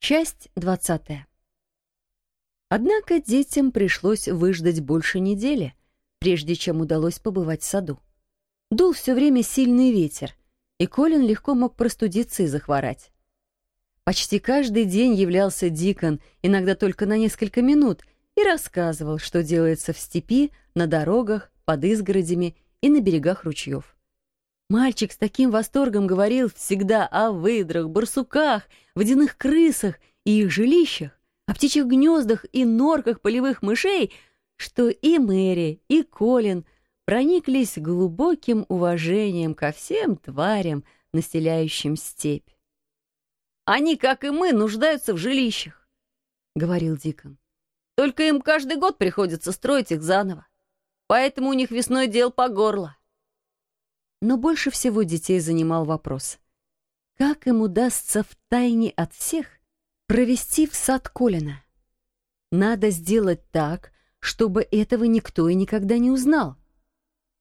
Часть двадцатая. Однако детям пришлось выждать больше недели, прежде чем удалось побывать в саду. Дул все время сильный ветер, и Колин легко мог простудиться и захворать. Почти каждый день являлся Дикон, иногда только на несколько минут, и рассказывал, что делается в степи, на дорогах, под изгородями и на берегах ручьев. Мальчик с таким восторгом говорил всегда о выдрах, барсуках, водяных крысах и их жилищах, о птичьих гнездах и норках полевых мышей, что и Мэри, и Колин прониклись глубоким уважением ко всем тварям, населяющим степь. «Они, как и мы, нуждаются в жилищах», — говорил Дикон. «Только им каждый год приходится строить их заново, поэтому у них весной дел по горло». Но больше всего детей занимал вопрос. Как им удастся в тайне от всех провести в сад Колина? Надо сделать так, чтобы этого никто и никогда не узнал.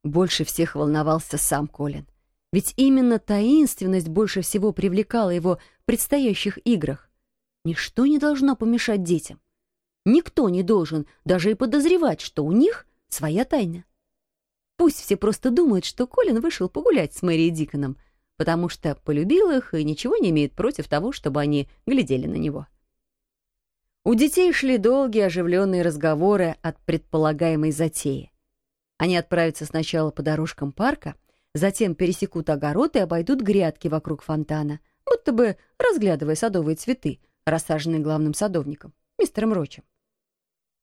Больше всех волновался сам Колин. Ведь именно таинственность больше всего привлекала его в предстоящих играх. Ничто не должно помешать детям. Никто не должен даже и подозревать, что у них своя тайна. Пусть все просто думают, что Колин вышел погулять с Мэри и Диконом, потому что полюбил их и ничего не имеет против того, чтобы они глядели на него. У детей шли долгие оживленные разговоры от предполагаемой затеи. Они отправятся сначала по дорожкам парка, затем пересекут огород и обойдут грядки вокруг фонтана, будто бы разглядывая садовые цветы, рассаженные главным садовником, мистером Рочем.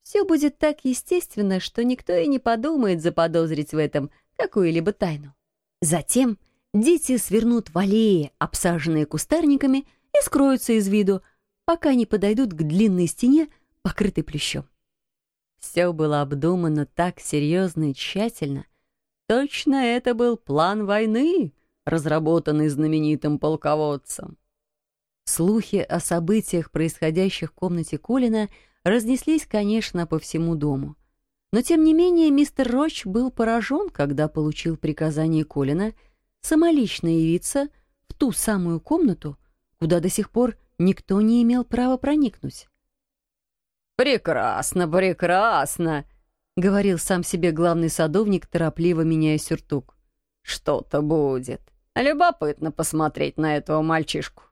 Все будет так естественно, что никто и не подумает заподозрить в этом какую-либо тайну. Затем дети свернут в аллеи, обсаженные кустарниками, и скроются из виду, пока не подойдут к длинной стене, покрытой плющом. Все было обдумано так серьезно и тщательно. Точно это был план войны, разработанный знаменитым полководцем. Слухи о событиях, происходящих в комнате Колина, разнеслись, конечно, по всему дому. Но, тем не менее, мистер Роч был поражен, когда получил приказание Колина самолично явиться в ту самую комнату, куда до сих пор никто не имел права проникнуть. «Прекрасно, прекрасно!» — говорил сам себе главный садовник, торопливо меняя сюртук. «Что-то будет. Любопытно посмотреть на этого мальчишку».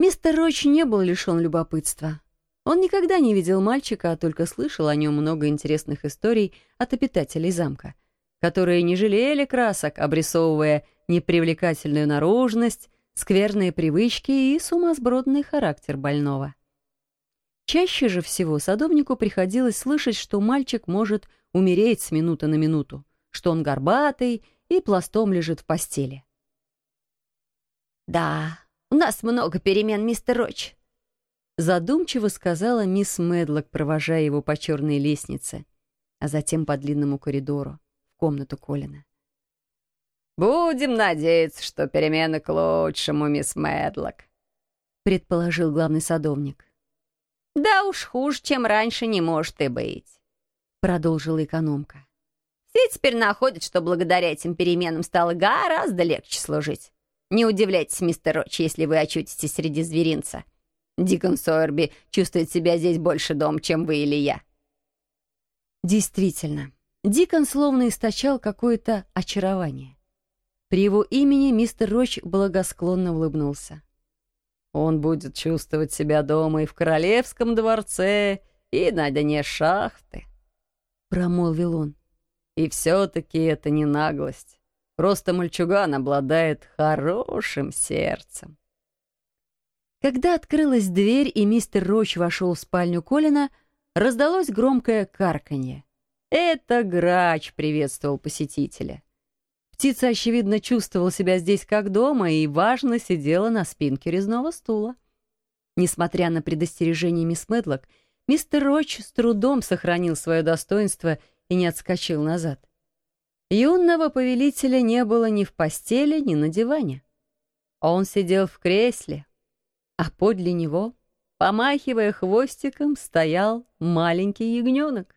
Мистер Роч не был лишен любопытства. Он никогда не видел мальчика, а только слышал о нем много интересных историй от обитателей замка, которые не жалели красок, обрисовывая непривлекательную наружность, скверные привычки и сумасбродный характер больного. Чаще же всего садовнику приходилось слышать, что мальчик может умереть с минуты на минуту, что он горбатый и пластом лежит в постели. «Да, у нас много перемен, мистер Роч», Задумчиво сказала мисс Медлок, провожая его по черной лестнице, а затем по длинному коридору, в комнату Колина. «Будем надеяться, что перемены к лучшему, мисс Медлок», — предположил главный садовник. «Да уж хуже, чем раньше, не может и быть», — продолжила экономка. «Все теперь находят, что благодаря этим переменам стало гораздо легче служить. Не удивляйтесь, мистер Роч, если вы очутитесь среди зверинца. Дикон Сойерби чувствует себя здесь больше дом, чем вы или я». Действительно, Дикон словно источал какое-то очарование. При его имени мистер Роч благосклонно улыбнулся. «Он будет чувствовать себя дома и в королевском дворце, и на дне шахты», — промолвил он. «И все-таки это не наглость. Просто мальчуган обладает хорошим сердцем. Когда открылась дверь и мистер Роч вошел в спальню Колина, раздалось громкое карканье. Это грач приветствовал посетителя. Птица, очевидно, чувствовала себя здесь как дома и, важно, сидела на спинке резного стула. Несмотря на предостережение мисс Медлок, мистер Роч с трудом сохранил свое достоинство и не отскочил назад. Юного повелителя не было ни в постели, ни на диване. Он сидел в кресле, а подле него, помахивая хвостиком, стоял маленький ягненок.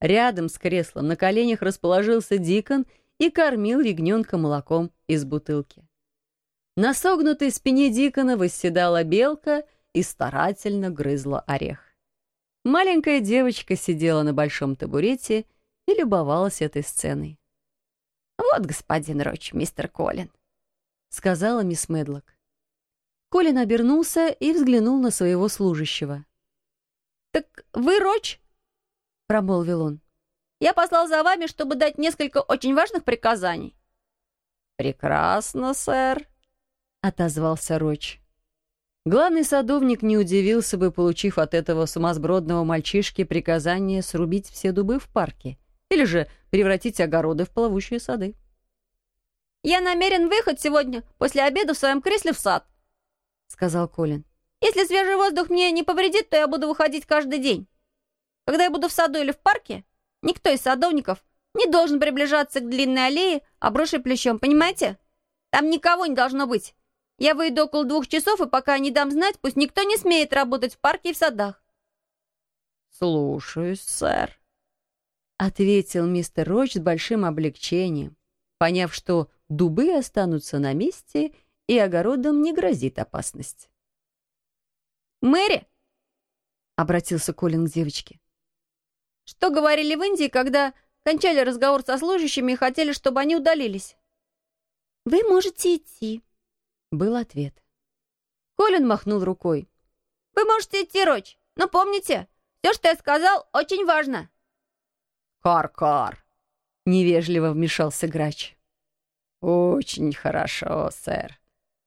Рядом с креслом на коленях расположился Дикон и кормил ягненка молоком из бутылки. На согнутой спине Дикона восседала белка и старательно грызла орех. Маленькая девочка сидела на большом табурете и любовалась этой сценой. «Вот господин Роч, мистер Колин», — сказала мисс Медлок. Колин обернулся и взглянул на своего служащего. «Так вы Роч?» — промолвил он. «Я послал за вами, чтобы дать несколько очень важных приказаний». «Прекрасно, сэр», — отозвался Роч. Главный садовник не удивился бы, получив от этого сумасбродного мальчишки приказание срубить все дубы в парке или же превратить огороды в плавучие сады. «Я намерен выехать сегодня после обеда в своем кресле в сад», — сказал Колин. «Если свежий воздух мне не повредит, то я буду выходить каждый день. Когда я буду в саду или в парке, никто из садовников не должен приближаться к длинной аллее, обросшей плющом, понимаете? Там никого не должно быть. Я выйду около двух часов, и пока не дам знать, пусть никто не смеет работать в парке и в садах. «Слушаюсь, сэр», — ответил мистер Роч с большим облегчением, поняв, что дубы останутся на месте и огородам не грозит опасность. «Мэри!» — обратился Колин к девочке. «Что говорили в Индии, когда кончали разговор со служащими и хотели, чтобы они удалились?» «Вы можете идти», был ответ. Колин махнул рукой. «Вы можете идти, Роч, но помните, все, что я сказал, очень важно». «Кар-кар», — невежливо вмешался грач. «Очень хорошо, сэр.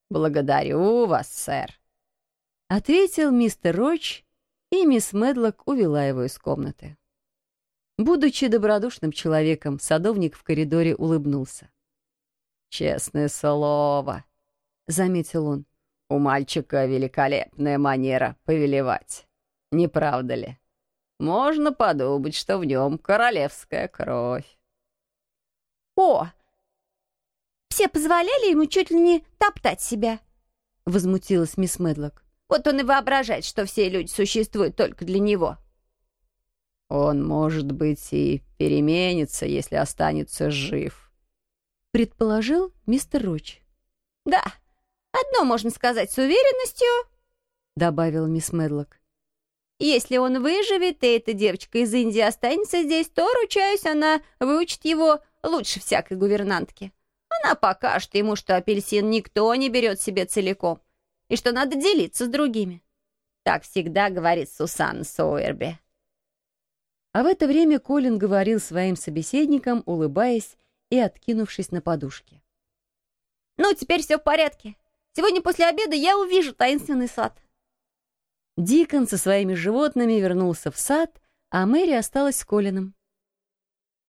Благодарю вас, сэр», — ответил мистер Роч, и мисс Медлок увела его из комнаты. Будучи добродушным человеком, садовник в коридоре улыбнулся. «Честное слово», — заметил он. «У мальчика великолепная манера повелевать. Не правда ли? Можно подумать, что в нем королевская кровь». «О, все позволяли ему чуть ли не топтать себя», — возмутилась мисс Медлок. «Вот он и воображает, что все люди существуют только для него». «Он, может быть, и переменится, если останется жив», — предположил мистер Роч. «Да, Одно можно сказать с уверенностью, — добавила мисс Медлок. Если он выживет, и эта девочка из Индии останется здесь, то, ручаюсь, она выучит его лучше всякой гувернантки. Она покажет ему, что апельсин никто не берет себе целиком, и что надо делиться с другими. Так всегда говорит Сусанна Сойерби. А в это время Колин говорил своим собеседникам, улыбаясь и откинувшись на подушке. «Ну, теперь все в порядке. Сегодня после обеда я увижу таинственный сад». Дикон со своими животными вернулся в сад, а Мэри осталась с Колином.